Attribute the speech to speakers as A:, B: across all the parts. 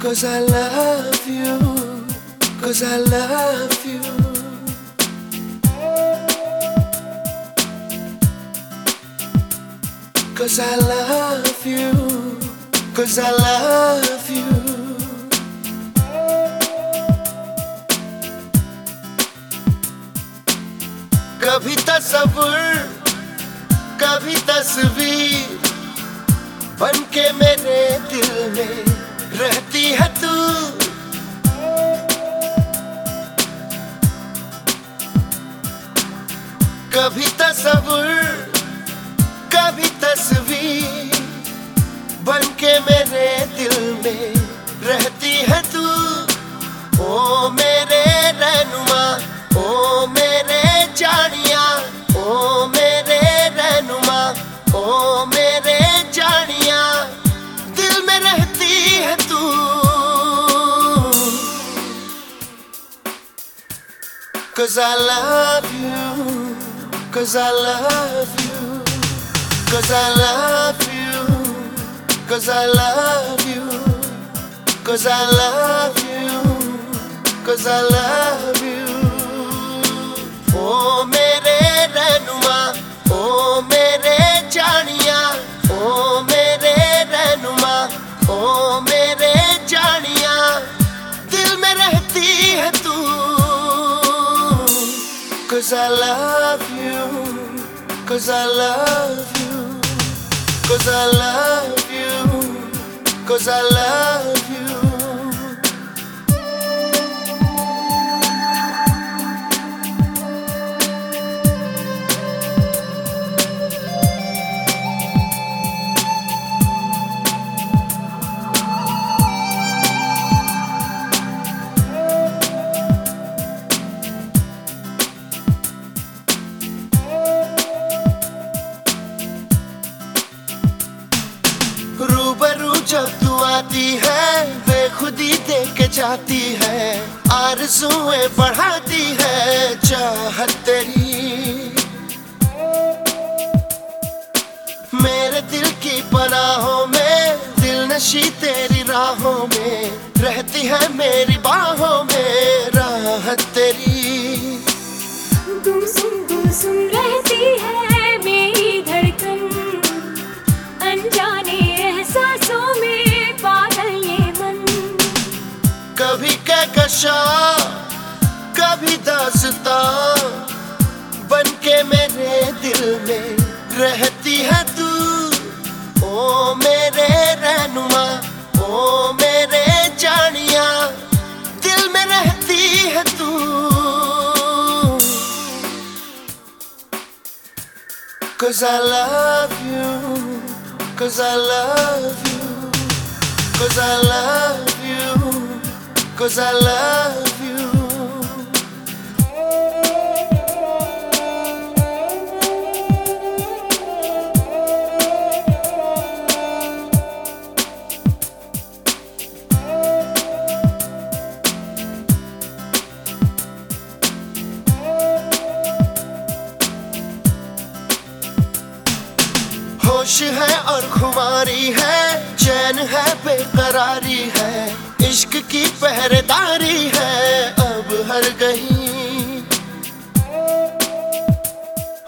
A: Cause I love you, cause I love you. Cause I love you, cause I love you. कभी तस्वुर कभी तस्वीर बन के मेरे दिल में रहती है तू। कभी तस्वुर Cause I love you. Cause I love you. Cause I love you. Cause I love you. Cause I love you. Cause I love you. Oh, man. Cause I love you. Cause I love you. Cause I love you. Cause I love जाती है, आरज़ुएँ बढ़ाती है, चाहत तेरी। मेरे दिल की पनाहों में, दिल नशी तेरी राहों में, रहती है मेरी बाहों में, राहत तेरी।
B: गुमसुम गुमसुम रहती है
A: कभी कहकशा कभी दासता बन के मेरे दिल में रहती है तू। ओ मेरे रहनुमा, ओ मेरे जानिया, दिल में रहती है तू। Cause I love you, Cause I love you, Cause I love you Cause I love you. होश है और खुमारी है चैन है बेकरारी है। इश्क की पहरेदारी है, अब हर गही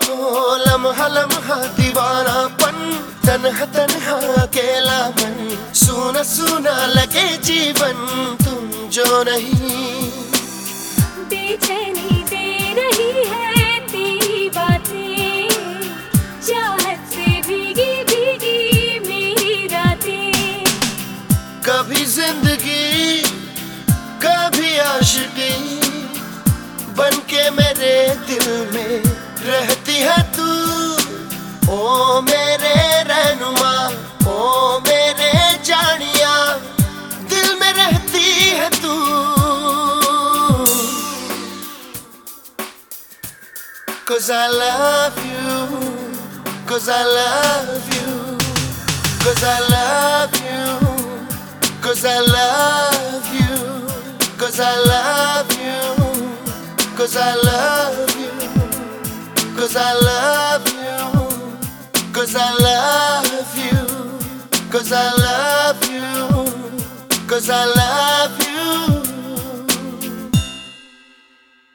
A: हो, लम्हा लम्हा दीवानापन तन्हा तनहा अकेला मन। सुना सुना लगे जीवन तुम जो नहीं।
B: बेचैनी
A: है तू ओ मेरे रहनुमा ओ मेरे जानिया दिल में रहती है तू Cause I love you Cause I love you Cause I love you Cause I love you Cause I love you Cause I love you Cause I love you. Cause I love you. Cause I love you. Cause I love